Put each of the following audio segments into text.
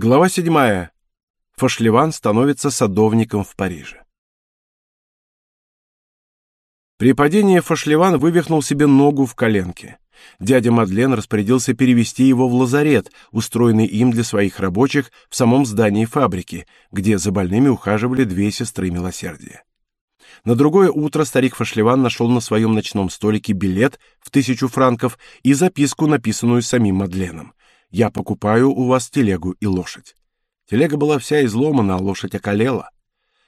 Глава 7. Фошлеван становится садовником в Париже. При падении Фошлеван вывихнул себе ногу в коленке. Дядя Мадлен распорядился перевести его в лазарет, устроенный им для своих рабочих в самом здании фабрики, где за больными ухаживали две сестры милосердия. На другое утро старик Фошлеван нашел на своем ночном столике билет в тысячу франков и записку, написанную самим Мадленом я покупаю у вас телегу и лошадь. Телега была вся изломана, а лошадь околела.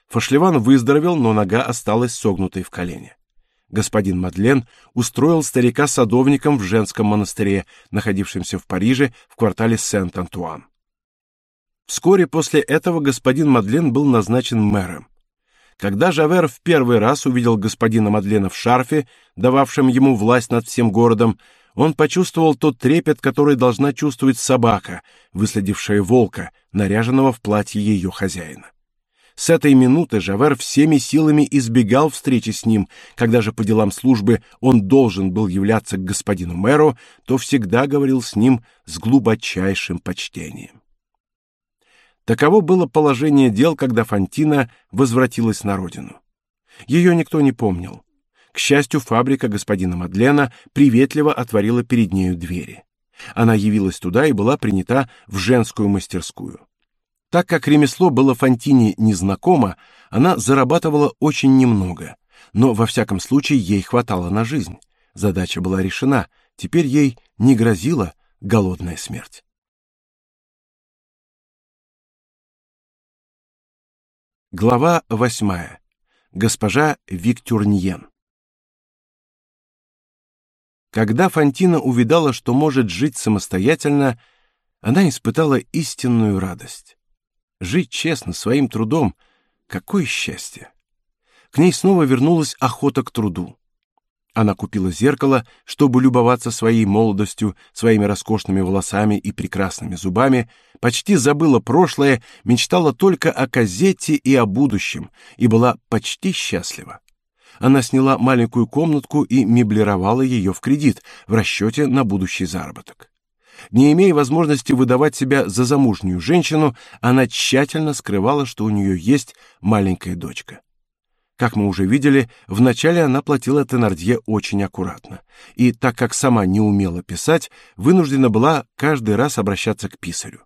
Фашлеван выздоровел, но нога осталась согнутой в колене. Господин Мадлен устроил старика садовником в женском монастыре, находившемся в Париже в квартале Сент-Антуан. Вскоре после этого господин Мадлен был назначен мэром. Когда Жавер в первый раз увидел господина Мадлена в шарфе, дававшем ему власть над всем городом, он почувствовал тот трепет, который должна чувствовать собака, выследившая волка, наряженного в платье ее хозяина. С этой минуты Жавер всеми силами избегал встречи с ним. Когда же по делам службы он должен был являться к господину мэру, то всегда говорил с ним с глубочайшим почтением. Таково было положение дел, когда Фантина возвратилась на родину. Ее никто не помнил. К счастью, фабрика господина Мадлена приветливо отворила перед нею двери. Она явилась туда и была принята в женскую мастерскую. Так как ремесло было Фантине незнакомо, она зарабатывала очень немного, но во всяком случае ей хватало на жизнь. Задача была решена, теперь ей не грозила голодная смерть. Глава восьмая. Госпожа Виктурньен. Когда Фантина увидала, что может жить самостоятельно, она испытала истинную радость. Жить честно своим трудом какое счастье. К ней снова вернулась охота к труду. Она купила зеркало, чтобы любоваться своей молодостью, своими роскошными волосами и прекрасными зубами, почти забыла прошлое, мечтала только о казете и о будущем и была почти счастлива она сняла маленькую комнатку и меблировала ее в кредит в расчете на будущий заработок. Не имея возможности выдавать себя за замужнюю женщину, она тщательно скрывала, что у нее есть маленькая дочка. Как мы уже видели, вначале она платила Тенардье очень аккуратно, и так как сама не умела писать, вынуждена была каждый раз обращаться к писарю.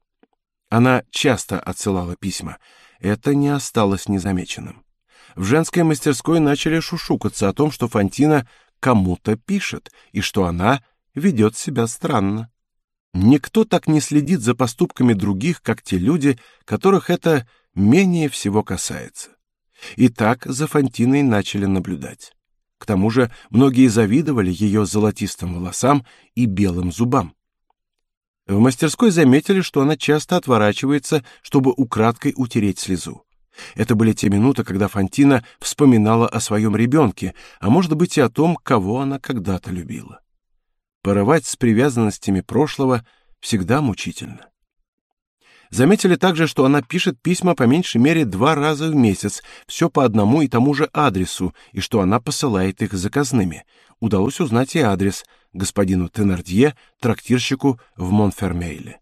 Она часто отсылала письма. Это не осталось незамеченным в женской мастерской начали шушукаться о том, что Фантина кому-то пишет и что она ведет себя странно. Никто так не следит за поступками других, как те люди, которых это менее всего касается. И так за Фантиной начали наблюдать. К тому же многие завидовали ее золотистым волосам и белым зубам. В мастерской заметили, что она часто отворачивается, чтобы украдкой утереть слезу. Это были те минуты, когда Фантина вспоминала о своем ребенке, а может быть и о том, кого она когда-то любила. Порывать с привязанностями прошлого всегда мучительно. Заметили также, что она пишет письма по меньшей мере два раза в месяц, все по одному и тому же адресу, и что она посылает их заказными. Удалось узнать и адрес господину Тенардье, трактирщику в Монфермейле.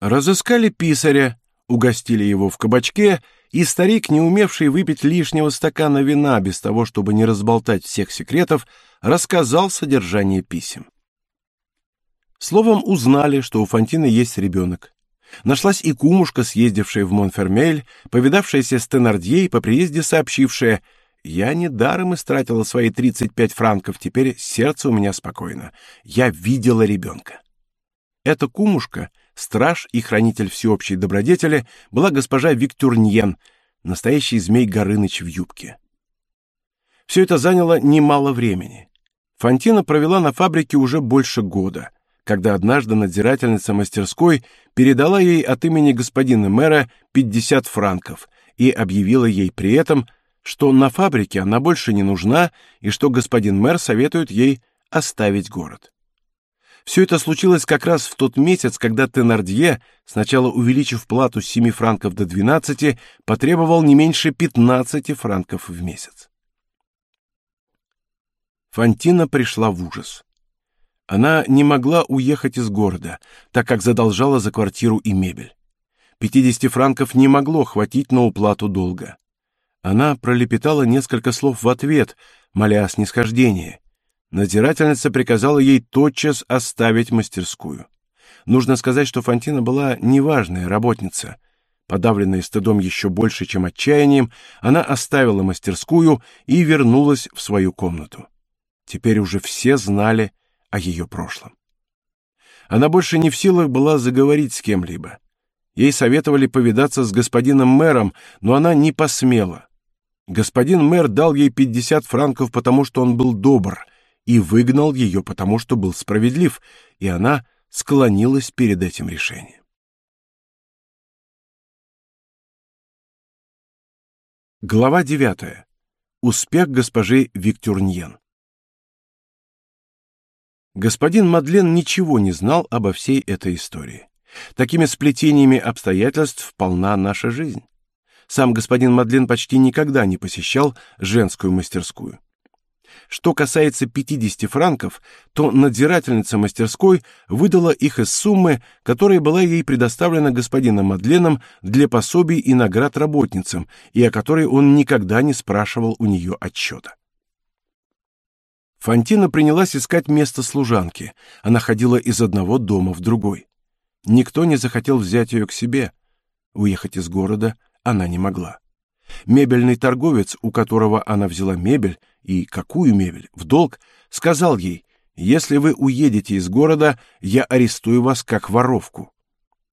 Разыскали писаря, угостили его в кабачке, и старик, не умевший выпить лишнего стакана вина без того, чтобы не разболтать всех секретов, рассказал содержание писем. Словом, узнали, что у Фантины есть ребенок. Нашлась и кумушка, съездившая в Монфермель, повидавшаяся с Тенардье и по приезде сообщившая «Я недаром истратила свои 35 франков, теперь сердце у меня спокойно. Я видела ребенка». Эта кумушка — страж и хранитель всеобщей добродетели, была госпожа Виктурньен, настоящий змей Горыныч в юбке. Все это заняло немало времени. Фантина провела на фабрике уже больше года, когда однажды надзирательница мастерской передала ей от имени господина мэра 50 франков и объявила ей при этом, что на фабрике она больше не нужна и что господин мэр советует ей оставить город. Все это случилось как раз в тот месяц, когда Тенардье, сначала увеличив плату с 7 франков до 12, потребовал не меньше 15 франков в месяц. Фантина пришла в ужас. Она не могла уехать из города, так как задолжала за квартиру и мебель. 50 франков не могло хватить на уплату долга. Она пролепетала несколько слов в ответ, моля о снисхождении. Надзирательница приказала ей тотчас оставить мастерскую. Нужно сказать, что Фантина была неважная работница. Подавленная стыдом еще больше, чем отчаянием, она оставила мастерскую и вернулась в свою комнату. Теперь уже все знали о ее прошлом. Она больше не в силах была заговорить с кем-либо. Ей советовали повидаться с господином мэром, но она не посмела. Господин мэр дал ей 50 франков, потому что он был добр, и выгнал ее, потому что был справедлив, и она склонилась перед этим решением. Глава 9. Успех госпожи Виктурньен. Господин Мадлен ничего не знал обо всей этой истории. Такими сплетениями обстоятельств полна наша жизнь. Сам господин Мадлен почти никогда не посещал женскую мастерскую. Что касается 50 франков, то надзирательница мастерской выдала их из суммы, которая была ей предоставлена господином Мадленом для пособий и наград работницам, и о которой он никогда не спрашивал у нее отчета. Фантина принялась искать место служанки. Она ходила из одного дома в другой. Никто не захотел взять ее к себе. Уехать из города она не могла. Мебельный торговец, у которого она взяла мебель, и какую мебель, в долг, сказал ей, «Если вы уедете из города, я арестую вас как воровку».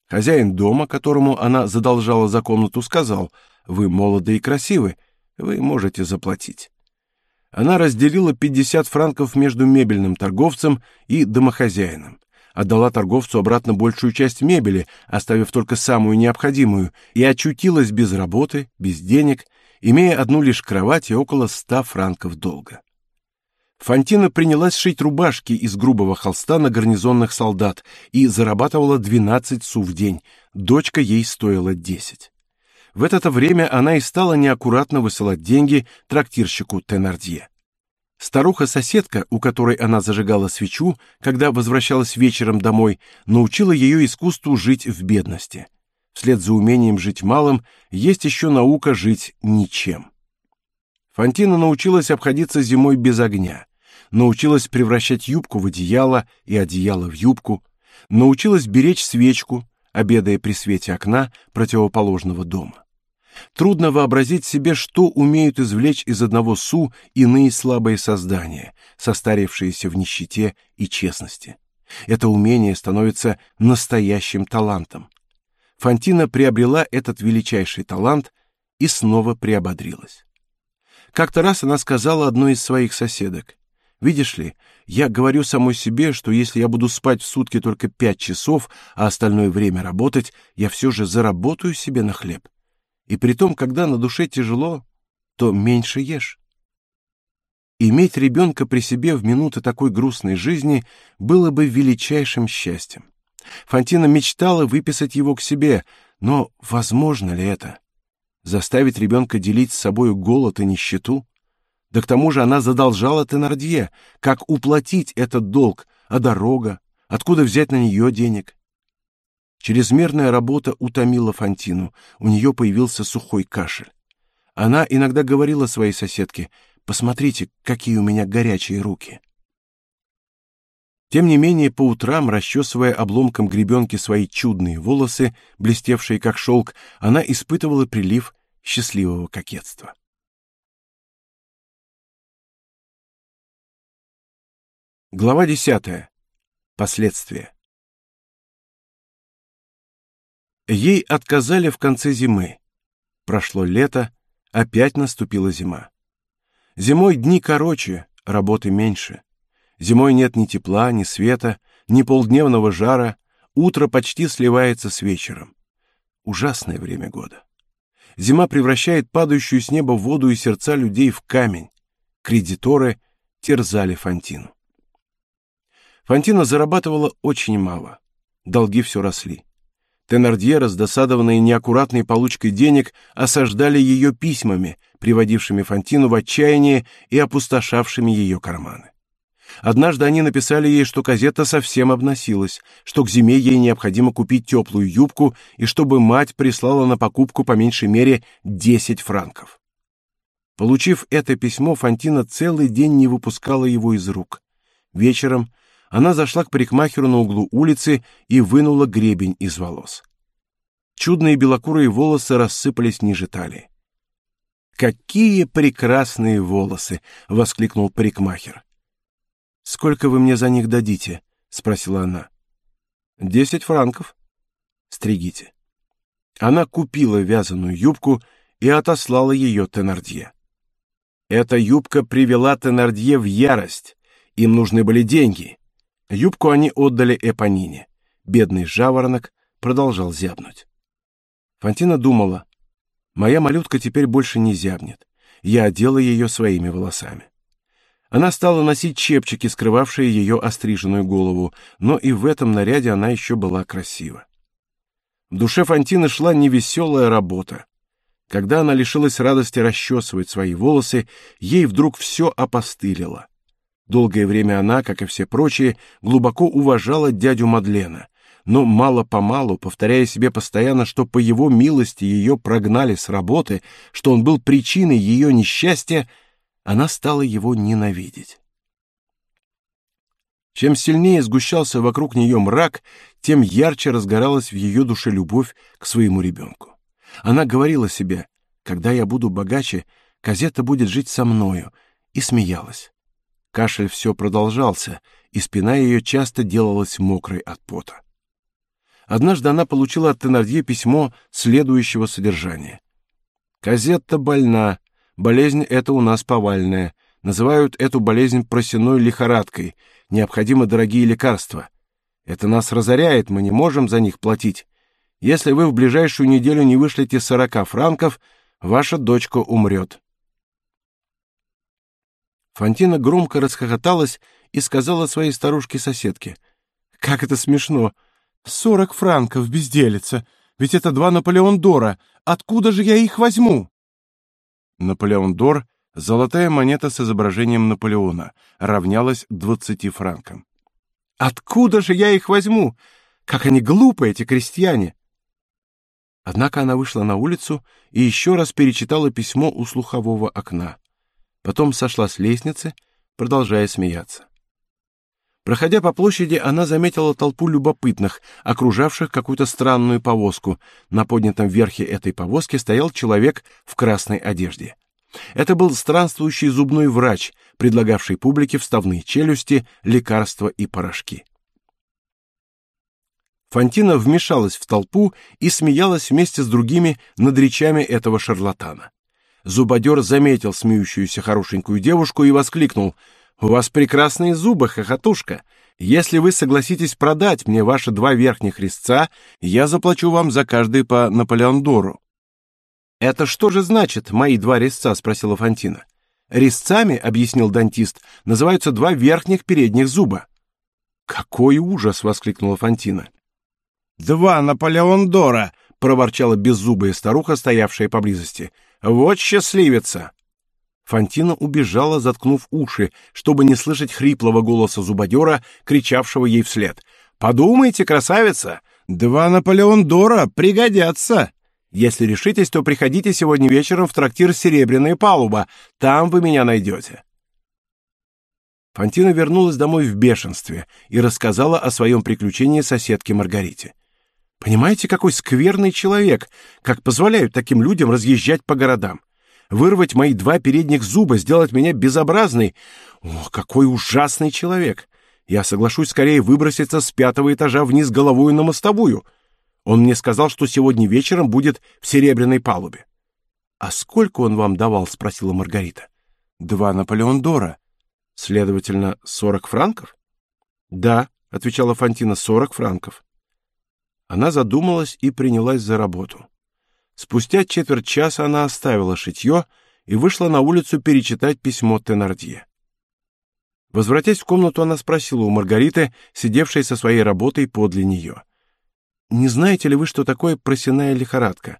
Хозяин дома, которому она задолжала за комнату, сказал, «Вы молоды и красивы, вы можете заплатить». Она разделила 50 франков между мебельным торговцем и домохозяином, отдала торговцу обратно большую часть мебели, оставив только самую необходимую, и очутилась без работы, без денег, имея одну лишь кровать и около 100 франков долга. Фантина принялась шить рубашки из грубого холста на гарнизонных солдат и зарабатывала 12 су в день, дочка ей стоила 10. В это время она и стала неаккуратно высылать деньги трактирщику Тенардье. Старуха-соседка, у которой она зажигала свечу, когда возвращалась вечером домой, научила ее искусству жить в бедности. Вслед за умением жить малым есть еще наука жить ничем. Фантина научилась обходиться зимой без огня, научилась превращать юбку в одеяло и одеяло в юбку, научилась беречь свечку, обедая при свете окна противоположного дома. Трудно вообразить себе, что умеют извлечь из одного су иные слабые создания, состарившиеся в нищете и честности. Это умение становится настоящим талантом. Фантина приобрела этот величайший талант и снова приободрилась. Как-то раз она сказала одной из своих соседок, Видишь ли, я говорю самой себе, что если я буду спать в сутки только пять часов, а остальное время работать, я все же заработаю себе на хлеб. И при том, когда на душе тяжело, то меньше ешь. Иметь ребенка при себе в минуты такой грустной жизни было бы величайшим счастьем. Фантина мечтала выписать его к себе, но возможно ли это? Заставить ребенка делить с собой голод и нищету? Да к тому же она задолжала Тенардье. Как уплатить этот долг? А дорога? Откуда взять на нее денег? Чрезмерная работа утомила Фантину. У нее появился сухой кашель. Она иногда говорила своей соседке: "Посмотрите, какие у меня горячие руки". Тем не менее, по утрам, расчесывая обломком гребенки свои чудные волосы, блестевшие как шелк, она испытывала прилив счастливого кокетства. Глава 10. Последствия. Ей отказали в конце зимы. Прошло лето, опять наступила зима. Зимой дни короче, работы меньше. Зимой нет ни тепла, ни света, ни полдневного жара, утро почти сливается с вечером. Ужасное время года. Зима превращает падающую с неба воду и сердца людей в камень. Кредиторы терзали Фантину. Фантина зарабатывала очень мало. Долги все росли. Тенардье, раздосадованные неаккуратной получкой денег, осаждали ее письмами, приводившими Фантину в отчаяние и опустошавшими ее карманы. Однажды они написали ей, что Казетта совсем обносилась, что к зиме ей необходимо купить теплую юбку и чтобы мать прислала на покупку по меньшей мере 10 франков. Получив это письмо, Фантина целый день не выпускала его из рук. Вечером она зашла к парикмахеру на углу улицы и вынула гребень из волос. Чудные белокурые волосы рассыпались ниже талии. «Какие прекрасные волосы!» — воскликнул парикмахер. «Сколько вы мне за них дадите?» — спросила она. «Десять франков». «Стригите». Она купила вязаную юбку и отослала ее Тенардье. Эта юбка привела Тенардье в ярость. Им нужны были деньги. Юбку они отдали Эпонине. Бедный жаворонок продолжал зябнуть. Фантина думала, моя малютка теперь больше не зябнет. Я одела ее своими волосами. Она стала носить чепчики, скрывавшие ее остриженную голову, но и в этом наряде она еще была красива. В душе Фантины шла невеселая работа. Когда она лишилась радости расчесывать свои волосы, ей вдруг все опостылило. Долгое время она, как и все прочие, глубоко уважала дядю Мадлена, но мало-помалу, повторяя себе постоянно, что по его милости ее прогнали с работы, что он был причиной ее несчастья, она стала его ненавидеть. Чем сильнее сгущался вокруг нее мрак, тем ярче разгоралась в ее душе любовь к своему ребенку. Она говорила себе, когда я буду богаче, Казета будет жить со мною, и смеялась. Кашель все продолжался, и спина ее часто делалась мокрой от пота. Однажды она получила от Тенардье письмо следующего содержания. «Казетта больна. Болезнь эта у нас повальная. Называют эту болезнь просеной лихорадкой. Необходимы дорогие лекарства. Это нас разоряет, мы не можем за них платить. Если вы в ближайшую неделю не вышлете сорока франков, ваша дочка умрет». Фантина громко расхохоталась и сказала своей старушке-соседке. «Как это смешно! Сорок франков, безделица! Ведь это два Наполеон Дора! Откуда же я их возьму?» Наполеон Дор — золотая монета с изображением Наполеона, равнялась двадцати франкам. «Откуда же я их возьму? Как они глупы, эти крестьяне!» Однако она вышла на улицу и еще раз перечитала письмо у слухового окна потом сошла с лестницы, продолжая смеяться. Проходя по площади, она заметила толпу любопытных, окружавших какую-то странную повозку. На поднятом верхе этой повозки стоял человек в красной одежде. Это был странствующий зубной врач, предлагавший публике вставные челюсти, лекарства и порошки. Фантина вмешалась в толпу и смеялась вместе с другими над речами этого шарлатана. Зубодер заметил смеющуюся хорошенькую девушку и воскликнул. «У вас прекрасные зубы, хохотушка. Если вы согласитесь продать мне ваши два верхних резца, я заплачу вам за каждый по Наполеондору». «Это что же значит, мои два резца?» — спросила Фантина. «Резцами, — объяснил дантист, — называются два верхних передних зуба». «Какой ужас!» — воскликнула Фантина. «Два Наполеондора!» — проворчала беззубая старуха, стоявшая поблизости. Вот счастливица!» Фантина убежала, заткнув уши, чтобы не слышать хриплого голоса зубодера, кричавшего ей вслед. «Подумайте, красавица! Два Наполеон Дора пригодятся! Если решитесь, то приходите сегодня вечером в трактир «Серебряная палуба». Там вы меня найдете». Фантина вернулась домой в бешенстве и рассказала о своем приключении соседке Маргарите. Понимаете, какой скверный человек, как позволяют таким людям разъезжать по городам. Вырвать мои два передних зуба, сделать меня безобразной. Ох, какой ужасный человек. Я соглашусь скорее выброситься с пятого этажа вниз головой на мостовую. Он мне сказал, что сегодня вечером будет в серебряной палубе. А сколько он вам давал, спросила Маргарита. Два Наполеон Дора. Следовательно, сорок франков? Да, отвечала Фантина, сорок франков. Она задумалась и принялась за работу. Спустя четверть часа она оставила шитье и вышла на улицу перечитать письмо Тенардье. Возвратясь в комнату, она спросила у Маргариты, сидевшей со своей работой подле нее. «Не знаете ли вы, что такое просяная лихорадка?»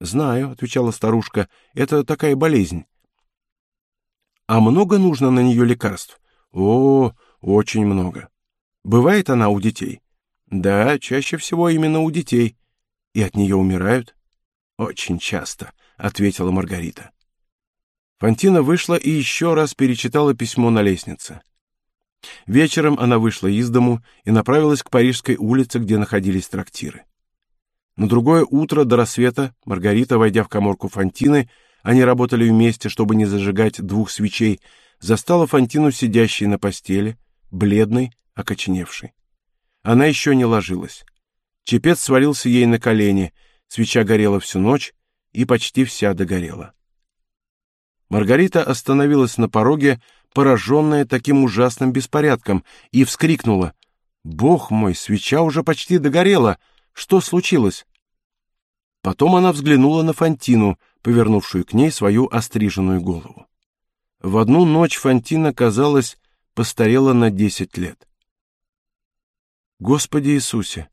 «Знаю», — отвечала старушка, — «это такая болезнь». «А много нужно на нее лекарств?» О, очень много. Бывает она у детей? Да, чаще всего именно у детей. И от нее умирают? Очень часто, ответила Маргарита. Фантина вышла и еще раз перечитала письмо на лестнице. Вечером она вышла из дому и направилась к Парижской улице, где находились трактиры. На другое утро до рассвета Маргарита, войдя в каморку Фантины, они работали вместе, чтобы не зажигать двух свечей, застала Фантину сидящей на постели, бледной, окоченевшей. Она еще не ложилась. Чепец свалился ей на колени, свеча горела всю ночь и почти вся догорела. Маргарита остановилась на пороге, пораженная таким ужасным беспорядком, и вскрикнула: "Бог мой, свеча уже почти догорела! Что случилось?" Потом она взглянула на Фантину, повернувшую к ней свою остриженную голову. В одну ночь Фантина, казалось, постарела на десять лет. Господи Иисусе,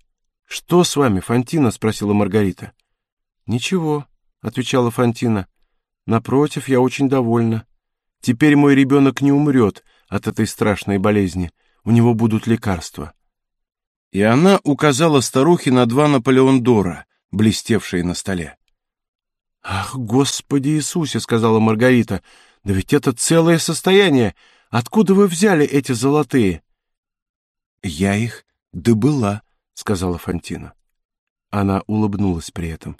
что с вами, Фантина? спросила Маргарита. Ничего, отвечала Фантина. Напротив, я очень довольна. Теперь мой ребенок не умрет от этой страшной болезни. У него будут лекарства. И она указала старухе на два Наполеон Дора, блестевшие на столе. Ах, Господи Иисусе, сказала Маргарита. Да ведь это целое состояние. Откуда вы взяли эти золотые? Я их добыла, сказала Фантина. Она улыбнулась при этом.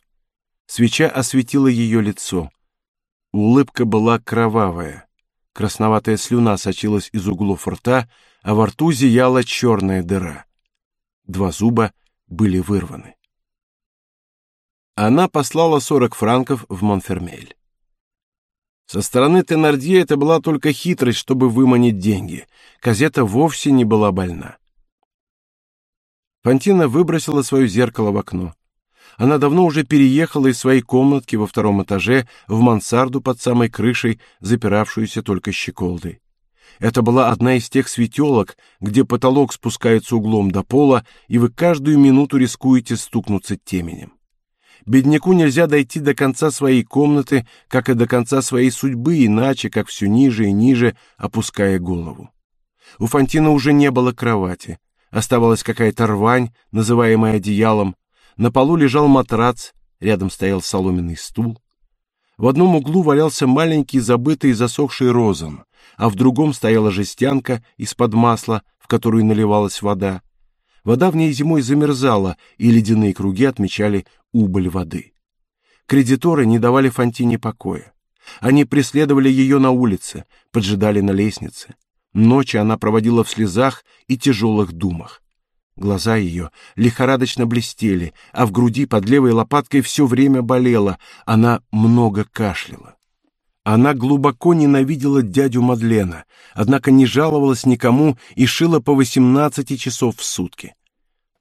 Свеча осветила ее лицо. Улыбка была кровавая. Красноватая слюна сочилась из углов рта, а во рту зияла черная дыра. Два зуба были вырваны. Она послала сорок франков в Монфермель. Со стороны Тенардье это была только хитрость, чтобы выманить деньги. Казета вовсе не была больна. Фантина выбросила свое зеркало в окно. Она давно уже переехала из своей комнатки во втором этаже в мансарду под самой крышей, запиравшуюся только щеколдой. Это была одна из тех светелок, где потолок спускается углом до пола, и вы каждую минуту рискуете стукнуться теменем. Бедняку нельзя дойти до конца своей комнаты, как и до конца своей судьбы, иначе, как все ниже и ниже, опуская голову. У Фантина уже не было кровати. Оставалась какая-то рвань, называемая одеялом. На полу лежал матрац, рядом стоял соломенный стул. В одном углу валялся маленький забытый засохший розан, а в другом стояла жестянка из-под масла, в которую наливалась вода. Вода в ней зимой замерзала, и ледяные круги отмечали убыль воды. Кредиторы не давали Фантине покоя. Они преследовали ее на улице, поджидали на лестнице. Ночи она проводила в слезах и тяжелых думах. Глаза ее лихорадочно блестели, а в груди под левой лопаткой все время болело. Она много кашляла. Она глубоко ненавидела дядю Мадлена, однако не жаловалась никому и шила по 18 часов в сутки.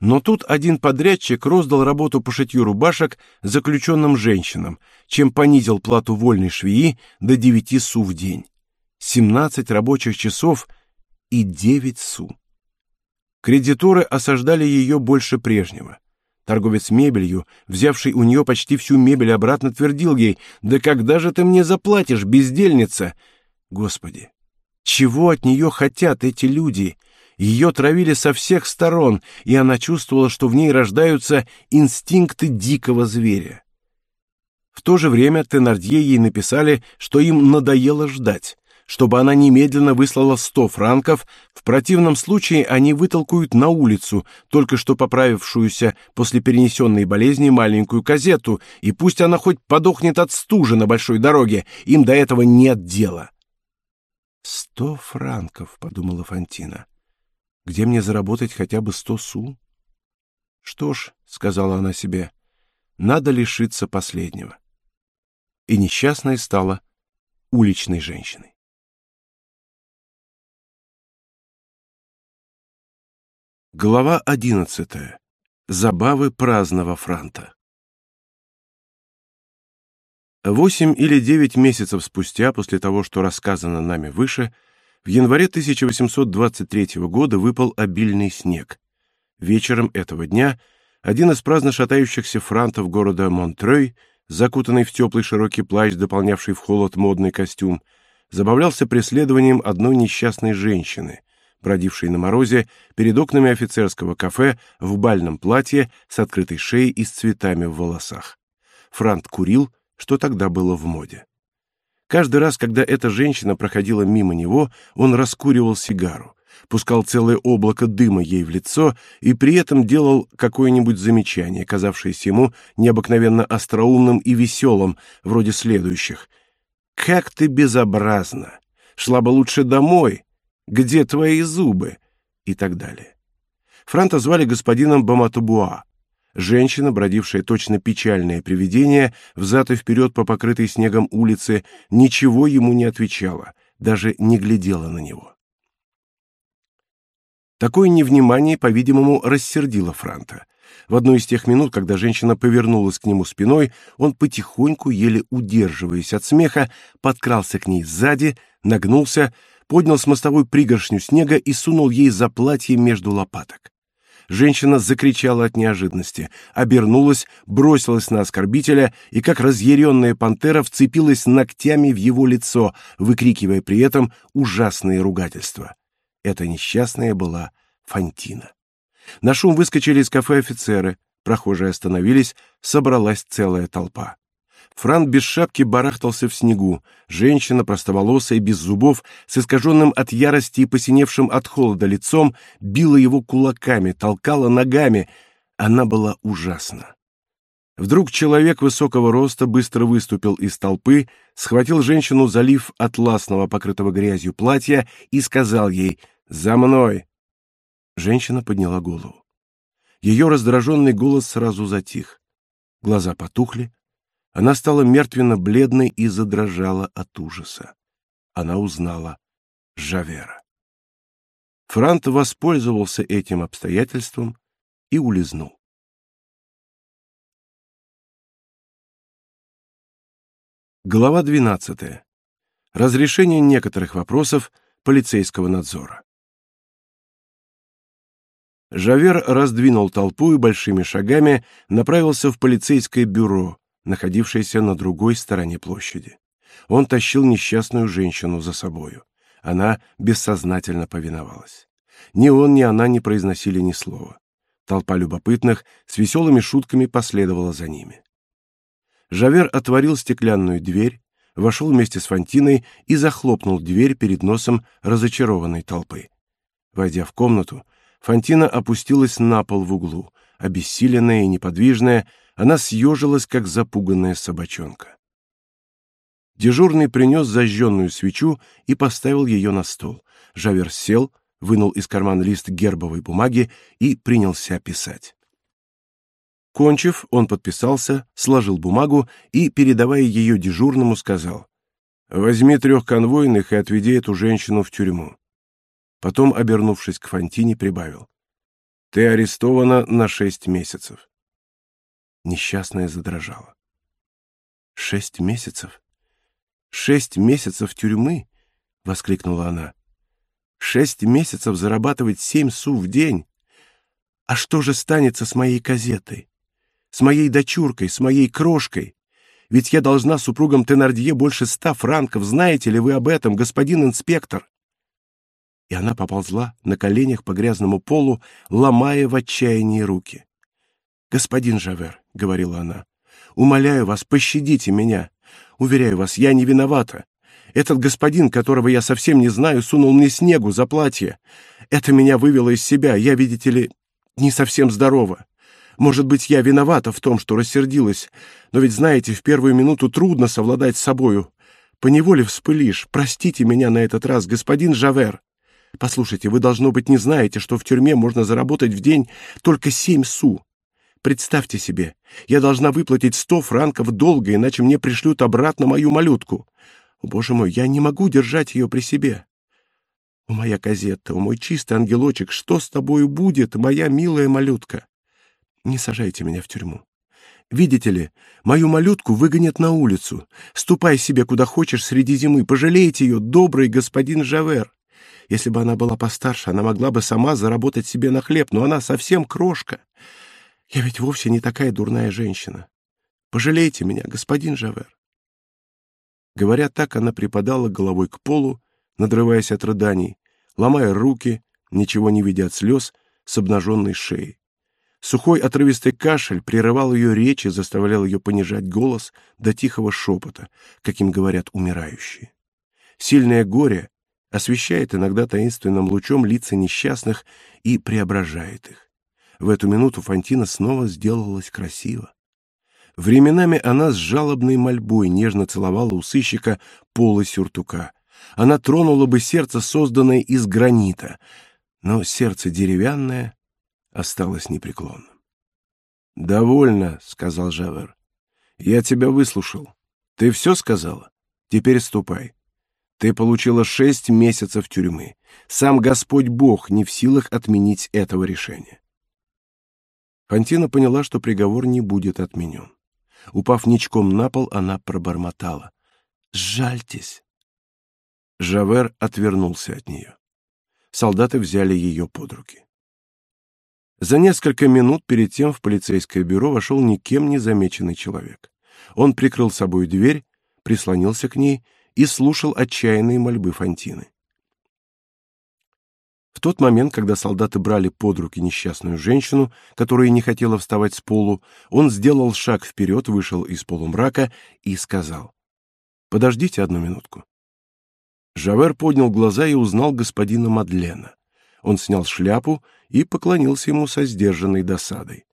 Но тут один подрядчик роздал работу по шитью рубашек заключенным женщинам, чем понизил плату вольной швеи до 9 су в день. 17 рабочих часов и 9 су. Кредиторы осаждали ее больше прежнего. Торговец мебелью, взявший у нее почти всю мебель обратно, твердил ей: "Да когда же ты мне заплатишь, бездельница?" Господи, чего от нее хотят эти люди? Ее травили со всех сторон, и она чувствовала, что в ней рождаются инстинкты дикого зверя. В то же время Тенардье ей написали, что им надоело ждать чтобы она немедленно выслала сто франков, в противном случае они вытолкают на улицу только что поправившуюся после перенесенной болезни маленькую казету, и пусть она хоть подохнет от стужи на большой дороге, им до этого нет дела. «Сто франков», — подумала Фантина. «Где мне заработать хотя бы сто су?» «Что ж», — сказала она себе, — «надо лишиться последнего». И несчастная стала уличной женщиной. Глава одиннадцатая. Забавы праздного франта. Восемь или девять месяцев спустя после того, что рассказано нами выше, в январе 1823 года выпал обильный снег. Вечером этого дня один из праздно шатающихся франтов города Монтрей, закутанный в теплый широкий плащ, дополнявший в холод модный костюм, забавлялся преследованием одной несчастной женщины, бродившей на морозе перед окнами офицерского кафе в бальном платье с открытой шеей и с цветами в волосах. Франт курил, что тогда было в моде. Каждый раз, когда эта женщина проходила мимо него, он раскуривал сигару, пускал целое облако дыма ей в лицо и при этом делал какое-нибудь замечание, казавшееся ему необыкновенно остроумным и веселым, вроде следующих: "Как ты безобразна! Шла бы лучше домой, где твои зубы? и так далее. Франта звали господином Баматубуа. Женщина, бродившая точно печальное привидение, взад и вперед по покрытой снегом улице, ничего ему не отвечала, даже не глядела на него. Такое невнимание, по-видимому, рассердило Франта. В одну из тех минут, когда женщина повернулась к нему спиной, он потихоньку, еле удерживаясь от смеха, подкрался к ней сзади, нагнулся, поднял с мостовой пригоршню снега и сунул ей за платье между лопаток. Женщина закричала от неожиданности, обернулась, бросилась на оскорбителя и, как разъяренная пантера, вцепилась ногтями в его лицо, выкрикивая при этом ужасные ругательства. Эта несчастная была Фантина. На шум выскочили из кафе офицеры, прохожие остановились, собралась целая толпа. Франт без шапки барахтался в снегу. Женщина, простоволосая, без зубов, с искаженным от ярости и посиневшим от холода лицом, била его кулаками, толкала ногами. Она была ужасна. Вдруг человек высокого роста быстро выступил из толпы, схватил женщину, залив атласного, покрытого грязью платья, и сказал ей «За мной!». Женщина подняла голову. Ее раздраженный голос сразу затих. Глаза потухли, она стала мертвенно-бледной и задрожала от ужаса. Она узнала Жавера. Франт воспользовался этим обстоятельством и улизнул. Глава 12. Разрешение некоторых вопросов полицейского надзора. Жавер раздвинул толпу и большими шагами направился в полицейское бюро, находившаяся на другой стороне площади. Он тащил несчастную женщину за собою. Она бессознательно повиновалась. Ни он, ни она не произносили ни слова. Толпа любопытных с веселыми шутками последовала за ними. Жавер отворил стеклянную дверь, вошел вместе с Фантиной и захлопнул дверь перед носом разочарованной толпы. Войдя в комнату, Фантина опустилась на пол в углу, обессиленная и неподвижная, она съежилась, как запуганная собачонка. Дежурный принес зажженную свечу и поставил ее на стол. Жавер сел, вынул из кармана лист гербовой бумаги и принялся писать. Кончив, он подписался, сложил бумагу и, передавая ее дежурному, сказал: "Возьми трех конвойных и отведи эту женщину в тюрьму". Потом, обернувшись к Фантине, прибавил: "Ты арестована на шесть месяцев". Несчастная задрожала. Шесть месяцев? Шесть месяцев тюрьмы? воскликнула она. Шесть месяцев зарабатывать семь су в день? А что же станется с моей казетой? С моей дочуркой, с моей крошкой? Ведь я должна супругам Тенардье больше ста франков, знаете ли вы об этом, господин инспектор? И она поползла на коленях по грязному полу, ломая в отчаянии руки. Господин Жавер, говорила она, умоляю вас, пощадите меня. Уверяю вас, я не виновата. Этот господин, которого я совсем не знаю, сунул мне снегу за платье. Это меня вывело из себя. Я, видите ли, не совсем здорова. Может быть, я виновата в том, что рассердилась, но ведь знаете, в первую минуту трудно совладать с собою. Поневоле вспылишь. Простите меня на этот раз, господин Жавер. Послушайте, вы должно быть не знаете, что в тюрьме можно заработать в день только семь су. Представьте себе, я должна выплатить сто франков долга, иначе мне пришлют обратно мою малютку. Боже мой, я не могу держать ее при себе. О, моя Казетта, о, мой чистый ангелочек, что с тобою будет, моя милая малютка? Не сажайте меня в тюрьму. Видите ли, мою малютку выгонят на улицу. Ступай себе куда хочешь среди зимы, пожалейте ее, добрый господин Жавер. Если бы она была постарше, она могла бы сама заработать себе на хлеб, но она совсем крошка. Я ведь вовсе не такая дурная женщина. Пожалейте меня, господин Жавер. Говоря так, она припадала головой к полу, надрываясь от рыданий, ломая руки, ничего не видя от слез, с обнаженной шеей. Сухой отрывистый кашель прерывал ее речь и заставлял ее понижать голос до тихого шепота, каким говорят умирающие. Сильное горе освещает иногда таинственным лучом лица несчастных и преображает их. В эту минуту Фантина снова сделалась красива. Временами она с жалобной мольбой нежно целовала у сыщика полы сюртука. Она тронула бы сердце, созданное из гранита, но сердце деревянное осталось непреклонным. «Довольно», — сказал Жавер. «Я тебя выслушал. Ты все сказала? Теперь ступай. Ты получила шесть месяцев тюрьмы. Сам Господь Бог не в силах отменить этого решения». Фантина поняла, что приговор не будет отменен. Упав ничком на пол, она пробормотала. «Жальтесь!» Жавер отвернулся от нее. Солдаты взяли ее под руки. За несколько минут перед тем в полицейское бюро вошел никем не замеченный человек. Он прикрыл собой дверь, прислонился к ней и слушал отчаянные мольбы Фантины. В тот момент, когда солдаты брали под руки несчастную женщину, которая не хотела вставать с полу, он сделал шаг вперед, вышел из полумрака и сказал: "Подождите одну минутку". Жавер поднял глаза и узнал господина Мадлена. Он снял шляпу и поклонился ему со сдержанной досадой.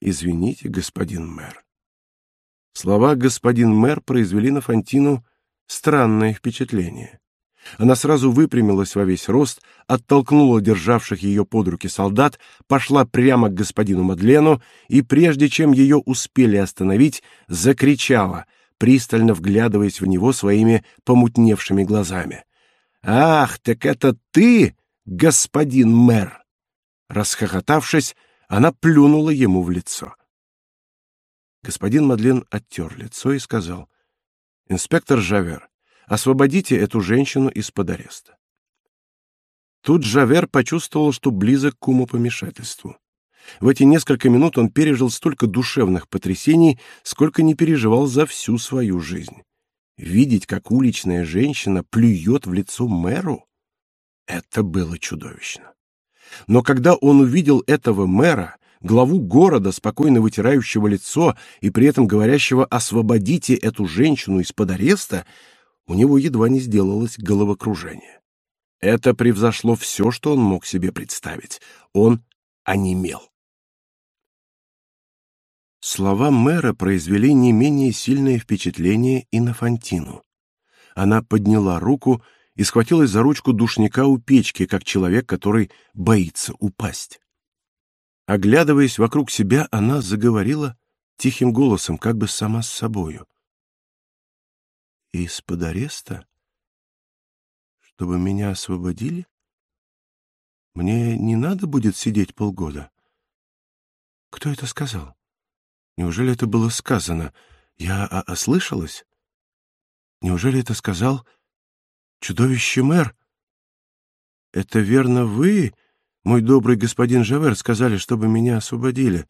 "Извините, господин мэр". Слова господин мэр произвели на Фантину странное впечатление. Она сразу выпрямилась во весь рост, оттолкнула державших ее под руки солдат, пошла прямо к господину Мадлену и, прежде чем ее успели остановить, закричала, пристально вглядываясь в него своими помутневшими глазами. «Ах, так это ты, господин мэр!» Расхохотавшись, она плюнула ему в лицо. Господин Мадлен оттер лицо и сказал, «Инспектор Жавер, Освободите эту женщину из-под ареста. Тут Жавер почувствовал, что близок к умопомешательству. В эти несколько минут он пережил столько душевных потрясений, сколько не переживал за всю свою жизнь. Видеть, как уличная женщина плюет в лицо мэру, это было чудовищно. Но когда он увидел этого мэра, главу города, спокойно вытирающего лицо и при этом говорящего «освободите эту женщину из-под ареста», у него едва не сделалось головокружение. Это превзошло все, что он мог себе представить. Он онемел. Слова мэра произвели не менее сильное впечатление и на Фантину. Она подняла руку и схватилась за ручку душника у печки, как человек, который боится упасть. Оглядываясь вокруг себя, она заговорила тихим голосом, как бы сама с собою из-под ареста? Чтобы меня освободили? Мне не надо будет сидеть полгода. Кто это сказал? Неужели это было сказано? Я ослышалась? Неужели это сказал чудовище мэр? Это верно вы, мой добрый господин Жавер, сказали, чтобы меня освободили.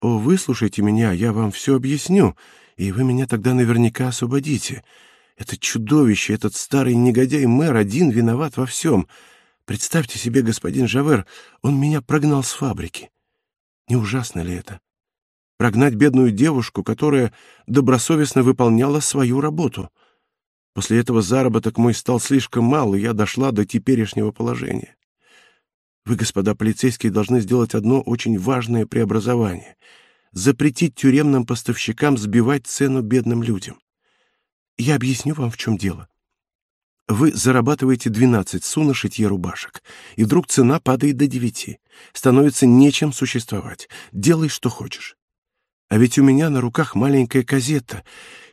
О, выслушайте меня, я вам все объясню и вы меня тогда наверняка освободите. Это чудовище, этот старый негодяй мэр один виноват во всем. Представьте себе, господин Жавер, он меня прогнал с фабрики. Не ужасно ли это? Прогнать бедную девушку, которая добросовестно выполняла свою работу. После этого заработок мой стал слишком мал, и я дошла до теперешнего положения. Вы, господа полицейские, должны сделать одно очень важное преобразование — запретить тюремным поставщикам сбивать цену бедным людям. Я объясню вам, в чем дело. Вы зарабатываете 12 су на шитье рубашек, и вдруг цена падает до 9. Становится нечем существовать. Делай, что хочешь. А ведь у меня на руках маленькая казета,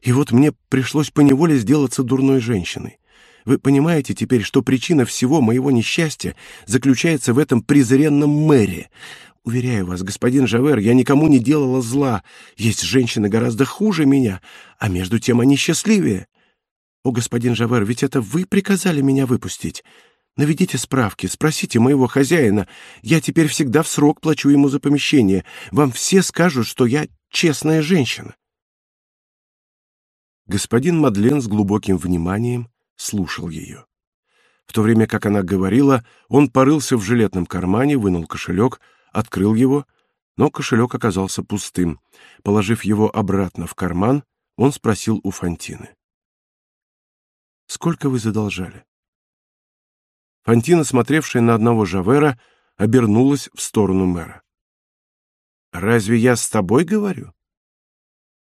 и вот мне пришлось поневоле сделаться дурной женщиной. Вы понимаете теперь, что причина всего моего несчастья заключается в этом презренном мэре. Уверяю вас, господин Жавер, я никому не делала зла. Есть женщины гораздо хуже меня, а между тем они счастливее. О, господин Жавер, ведь это вы приказали меня выпустить. Наведите справки, спросите моего хозяина. Я теперь всегда в срок плачу ему за помещение. Вам все скажут, что я честная женщина. Господин Мадлен с глубоким вниманием слушал ее. В то время как она говорила, он порылся в жилетном кармане, вынул кошелек, открыл его, но кошелек оказался пустым. Положив его обратно в карман, он спросил у Фантины: "Сколько вы задолжали?" Фантина, смотревшая на одного Жавера, обернулась в сторону мэра. Разве я с тобой говорю?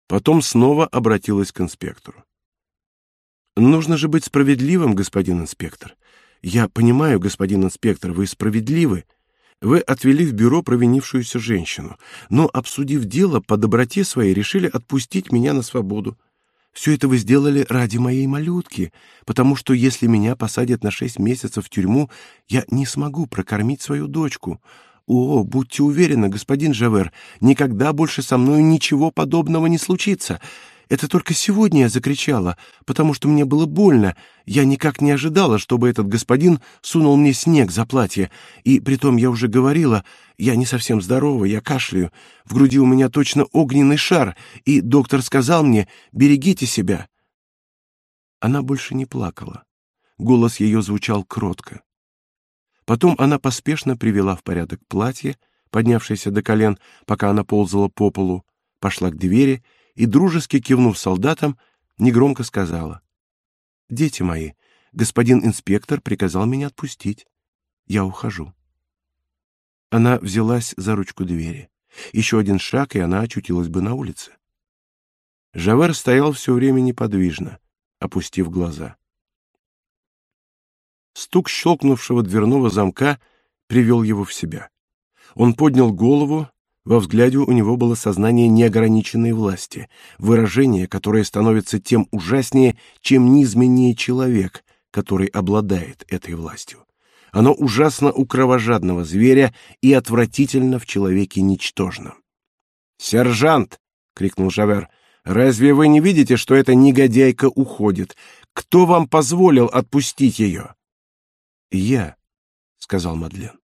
Потом снова обратилась к инспектору. Нужно же быть справедливым, господин инспектор. Я понимаю, господин инспектор, вы справедливы. Вы отвели в бюро провинившуюся женщину, но обсудив дело по доброте своей, решили отпустить меня на свободу. Все это вы сделали ради моей малютки, потому что если меня посадят на шесть месяцев в тюрьму, я не смогу прокормить свою дочку. О, будьте уверены, господин Жавер, никогда больше со мной ничего подобного не случится. Это только сегодня я закричала, потому что мне было больно. Я никак не ожидала, чтобы этот господин сунул мне снег за платье. И притом я уже говорила, я не совсем здорова, я кашляю. В груди у меня точно огненный шар, и доктор сказал мне: "Берегите себя". Она больше не плакала. Голос ее звучал кротко. Потом она поспешно привела в порядок платье, поднявшееся до колен, пока она ползала по полу, пошла к двери и дружески кивнув солдатам, негромко сказала: "Дети мои, господин инспектор приказал меня отпустить. Я ухожу". Она взялась за ручку двери. Еще один шаг, и она очутилась бы на улице. Жавер стоял все время неподвижно, опустив глаза. Стук щелкнувшего дверного замка привел его в себя. Он поднял голову, во взгляде у него было сознание неограниченной власти, выражение, которое становится тем ужаснее, чем низменнее человек, который обладает этой властью. Оно ужасно у кровожадного зверя и отвратительно в человеке ничтожном. «Сержант!» — крикнул Жавер. «Разве вы не видите, что эта негодяйка уходит? Кто вам позволил отпустить ее?» «Я», — сказал Мадлен.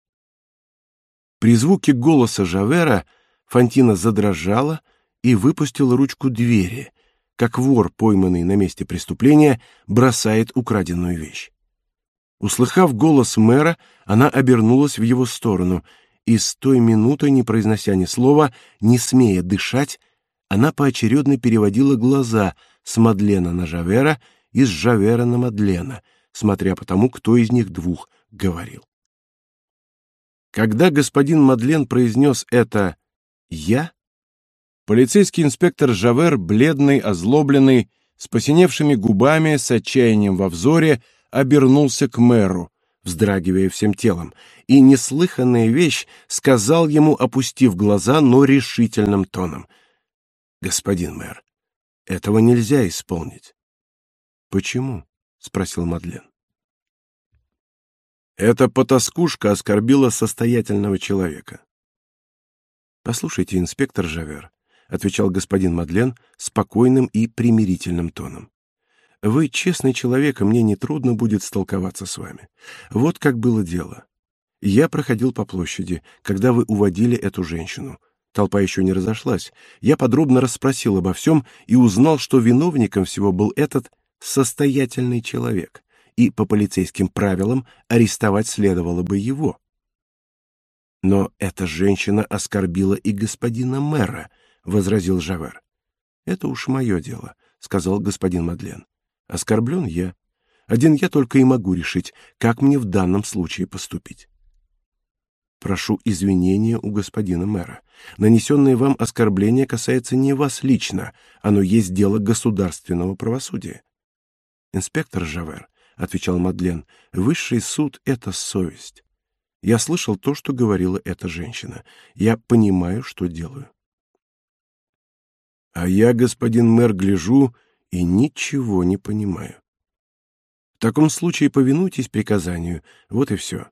При звуке голоса Жавера Фантина задрожала и выпустила ручку двери, как вор, пойманный на месте преступления, бросает украденную вещь. Услыхав голос мэра, она обернулась в его сторону, и с той минуты, не произнося ни слова, не смея дышать, она поочередно переводила глаза с Мадлена на Жавера и с Жавера на Мадлена, смотря по тому, кто из них двух говорил. Когда господин Мадлен произнес это «я», полицейский инспектор Жавер, бледный, озлобленный, с посиневшими губами, с отчаянием во взоре, обернулся к мэру, вздрагивая всем телом, и неслыханная вещь сказал ему, опустив глаза, но решительным тоном. «Господин мэр, этого нельзя исполнить». «Почему?» — спросил Мадлен. Эта потаскушка оскорбила состоятельного человека. Послушайте, инспектор Жавер, отвечал господин Мадлен спокойным и примирительным тоном. Вы честный человек, и мне не трудно будет столковаться с вами. Вот как было дело. Я проходил по площади, когда вы уводили эту женщину. Толпа еще не разошлась. Я подробно расспросил обо всем и узнал, что виновником всего был этот состоятельный человек и по полицейским правилам арестовать следовало бы его. Но эта женщина оскорбила и господина мэра, возразил Жавер. Это уж мое дело, сказал господин Мадлен. Оскорблен я. Один я только и могу решить, как мне в данном случае поступить. Прошу извинения у господина мэра. Нанесенное вам оскорбление касается не вас лично, оно есть дело государственного правосудия. Инспектор Жавер, отвечал Мадлен. Высший суд это совесть. Я слышал то, что говорила эта женщина. Я понимаю, что делаю. А я, господин мэр, гляжу и ничего не понимаю. В таком случае повинуйтесь приказанию. Вот и все.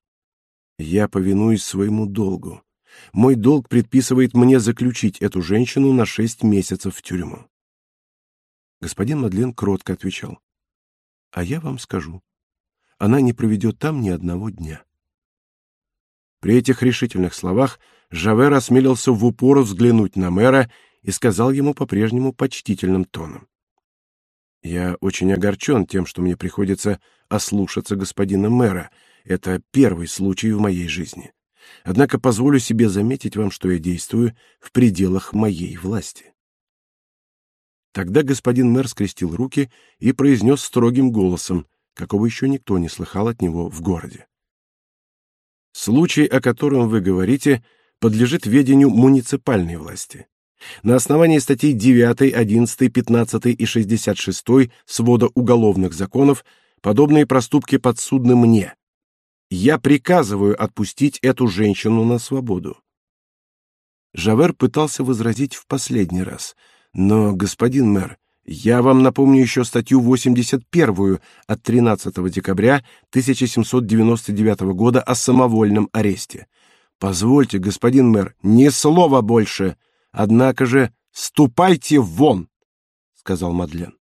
Я повинуюсь своему долгу. Мой долг предписывает мне заключить эту женщину на шесть месяцев в тюрьму. Господин Мадлен кротко отвечал: а я вам скажу, она не проведет там ни одного дня. При этих решительных словах Жавер осмелился в упор взглянуть на мэра и сказал ему по-прежнему почтительным тоном: Я очень огорчен тем, что мне приходится ослушаться господина мэра. Это первый случай в моей жизни. Однако позволю себе заметить вам, что я действую в пределах моей власти. Тогда господин мэр скрестил руки и произнес строгим голосом, какого еще никто не слыхал от него в городе. Случай, о котором вы говорите, подлежит ведению муниципальной власти. На основании статей 9, 11, 15 и 66 свода уголовных законов подобные проступки подсудны мне. Я приказываю отпустить эту женщину на свободу. Жавер пытался возразить в последний раз, но, господин мэр, я вам напомню еще статью 81 от 13 декабря 1799 года о самовольном аресте. Позвольте, господин мэр, ни слова больше. Однако же ступайте вон, сказал Мадлен.